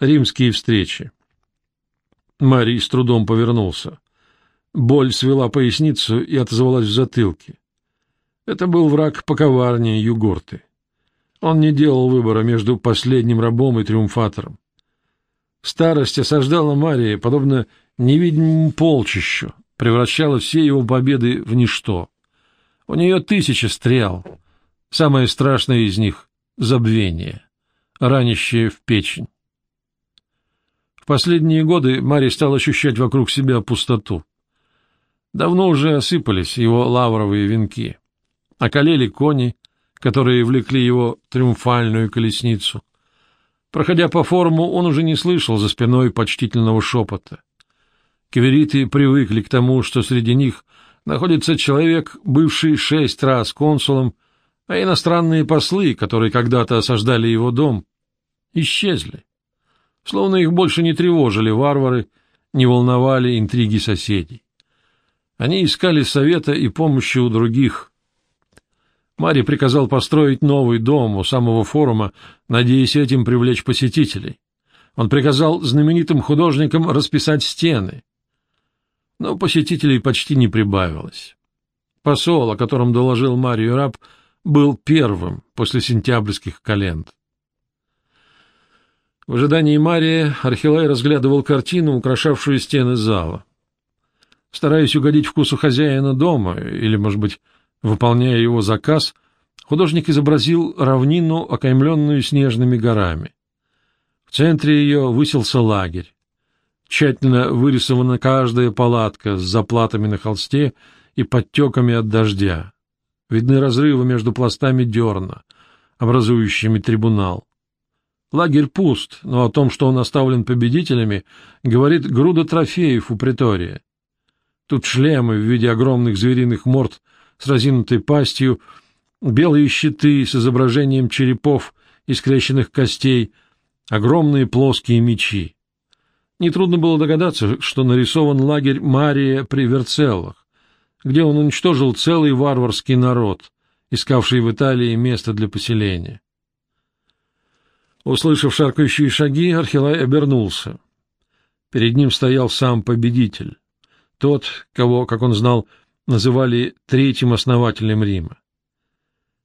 Римские встречи. Марий с трудом повернулся. Боль свела поясницу и отозвалась в затылке. Это был враг поковарнее Югурты. Он не делал выбора между последним рабом и триумфатором. Старость осаждала Мария, подобно невидимому полчищу, превращала все его победы в ничто. У нее тысячи стрел. Самое страшное из них — забвение, ранящее в печень. Последние годы Мария стал ощущать вокруг себя пустоту. Давно уже осыпались его лавровые венки. Околели кони, которые влекли его триумфальную колесницу. Проходя по форуму, он уже не слышал за спиной почтительного шепота. Кавериты привыкли к тому, что среди них находится человек, бывший шесть раз консулом, а иностранные послы, которые когда-то осаждали его дом, исчезли. Словно их больше не тревожили варвары, не волновали интриги соседей. Они искали совета и помощи у других. Мари приказал построить новый дом у самого форума, надеясь этим привлечь посетителей. Он приказал знаменитым художникам расписать стены. Но посетителей почти не прибавилось. Посол, о котором доложил Марию раб, был первым после сентябрьских календ. В ожидании Марии Архилай разглядывал картину, украшавшую стены зала. Стараясь угодить вкусу хозяина дома, или, может быть, выполняя его заказ, художник изобразил равнину, окаймленную снежными горами. В центре ее высился лагерь. Тщательно вырисована каждая палатка с заплатами на холсте и подтеками от дождя. Видны разрывы между пластами дерна, образующими трибунал. Лагерь пуст, но о том, что он оставлен победителями, говорит груда трофеев у притория. Тут шлемы в виде огромных звериных морд с разинутой пастью, белые щиты с изображением черепов и скрещенных костей, огромные плоские мечи. Нетрудно было догадаться, что нарисован лагерь Мария при Верцеллах, где он уничтожил целый варварский народ, искавший в Италии место для поселения. Услышав шаркающие шаги, Архилай обернулся. Перед ним стоял сам победитель. Тот, кого, как он знал, называли третьим основателем Рима.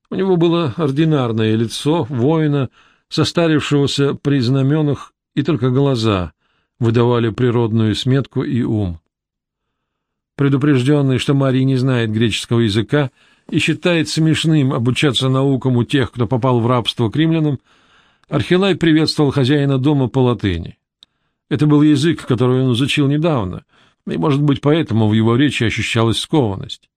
У него было ординарное лицо воина, состарившегося при знаменах, и только глаза выдавали природную сметку и ум. Предупрежденный, что Марий не знает греческого языка и считает смешным обучаться наукам у тех, кто попал в рабство к римлянам, Архилай приветствовал хозяина дома по латыни. Это был язык, который он изучил недавно, и, может быть, поэтому в его речи ощущалась скованность.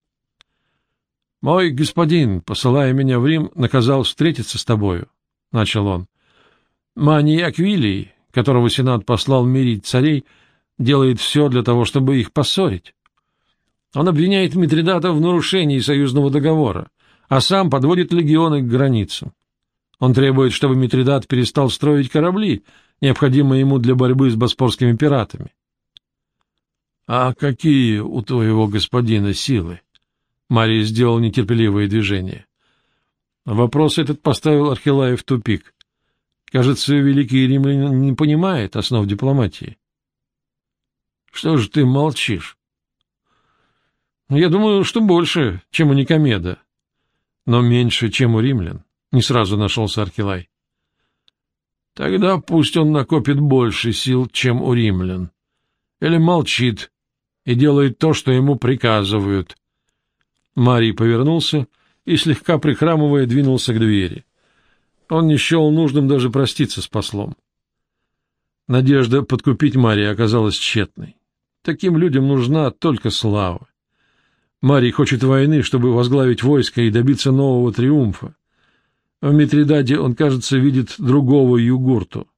«Мой господин, посылая меня в Рим, наказал встретиться с тобою», — начал он. «Маний Аквилий, которого Сенат послал мирить царей, делает все для того, чтобы их поссорить. Он обвиняет Митридата в нарушении союзного договора, а сам подводит легионы к границам. Он требует, чтобы Митридат перестал строить корабли, необходимые ему для борьбы с боспорскими пиратами. «А какие у твоего господина силы?» Мария сделал нетерпеливое движение. Вопрос этот поставил Архилая в тупик. Кажется, великий римлянин не понимает основ дипломатии. «Что же ты молчишь?» «Я думаю, что больше, чем у Никомеда, но меньше, чем у римлян», — не сразу нашелся Архилай. «Тогда пусть он накопит больше сил, чем у римлян. Или молчит, и делает то, что ему приказывают. Марий повернулся и, слегка прихрамывая, двинулся к двери. Он не счел нужным даже проститься с послом. Надежда подкупить Мария оказалась тщетной. Таким людям нужна только слава. Марий хочет войны, чтобы возглавить войско и добиться нового триумфа. В Митридаде он, кажется, видит другого Югурту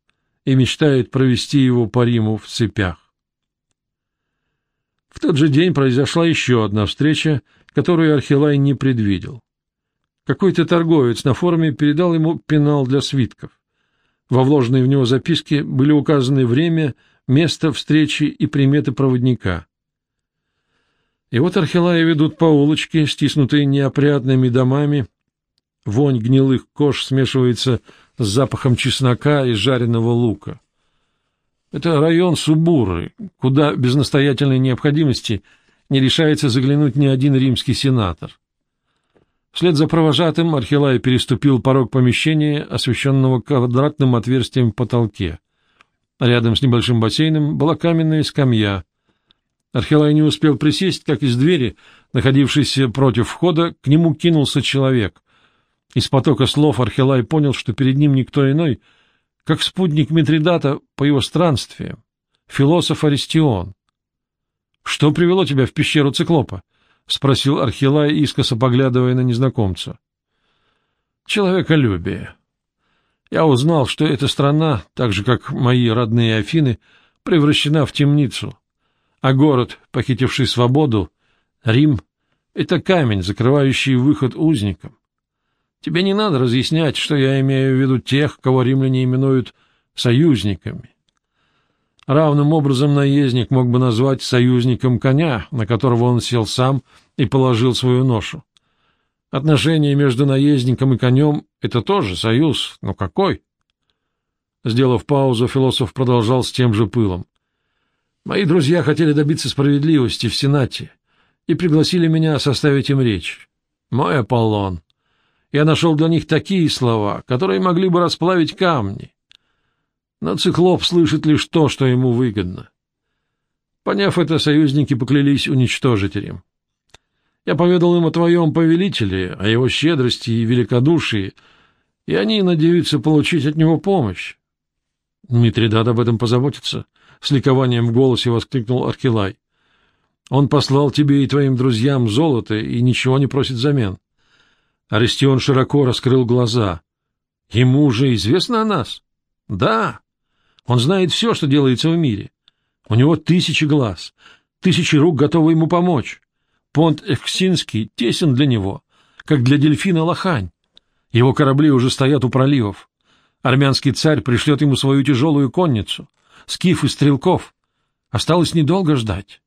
и мечтает провести его по Риму в цепях. В тот же день произошла еще одна встреча, которую Архилай не предвидел. Какой-то торговец на форуме передал ему пенал для свитков. Во вложенной в него записке были указаны время, место встречи и приметы проводника. И вот Архилая ведут по улочке, стиснутые неопрятными домами. Вонь гнилых кож смешивается с запахом чеснока и жареного лука. Это район Субуры, куда без настоятельной необходимости не решается заглянуть ни один римский сенатор. Вслед за провожатым Архилай переступил порог помещения, освещенного квадратным отверстием в потолке. Рядом с небольшим бассейном была каменная скамья. Архилай не успел присесть, как из двери, находившейся против входа, к нему кинулся человек. Из потока слов Архилай понял, что перед ним никто иной, как спутник Митридата по его странствиям, философ Аристион. — Что привело тебя в пещеру циклопа? — спросил Архилай, искоса поглядывая на незнакомца. — Человеколюбие. Я узнал, что эта страна, так же, как мои родные Афины, превращена в темницу, а город, похитивший свободу, Рим, — это камень, закрывающий выход узникам. Тебе не надо разъяснять, что я имею в виду тех, кого римляне именуют союзниками. Равным образом наездник мог бы назвать союзником коня, на которого он сел сам и положил свою ношу. Отношения между наездником и конем — это тоже союз, но какой? Сделав паузу, философ продолжал с тем же пылом. Мои друзья хотели добиться справедливости в Сенате и пригласили меня составить им речь. Мой Аполлон. Я нашел для них такие слова, которые могли бы расплавить камни. Но циклоп слышит лишь то, что ему выгодно. Поняв это, союзники поклялись уничтожить Рим. Я поведал им о твоем повелителе, о его щедрости и великодушии, и они надеются получить от него помощь. Митридат об этом позаботится, — с ликованием в голосе воскликнул Архилай. Он послал тебе и твоим друзьям золото и ничего не просит взамен. Арестион широко раскрыл глаза. Ему уже известно о нас? Да. Он знает все, что делается в мире. У него тысячи глаз, тысячи рук готовы ему помочь. Понт Эксинский тесен для него, как для дельфина лохань. Его корабли уже стоят у проливов. Армянский царь пришлет ему свою тяжелую конницу, скиф и стрелков. Осталось недолго ждать.